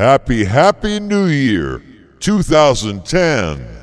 Happy, happy New Year 2010.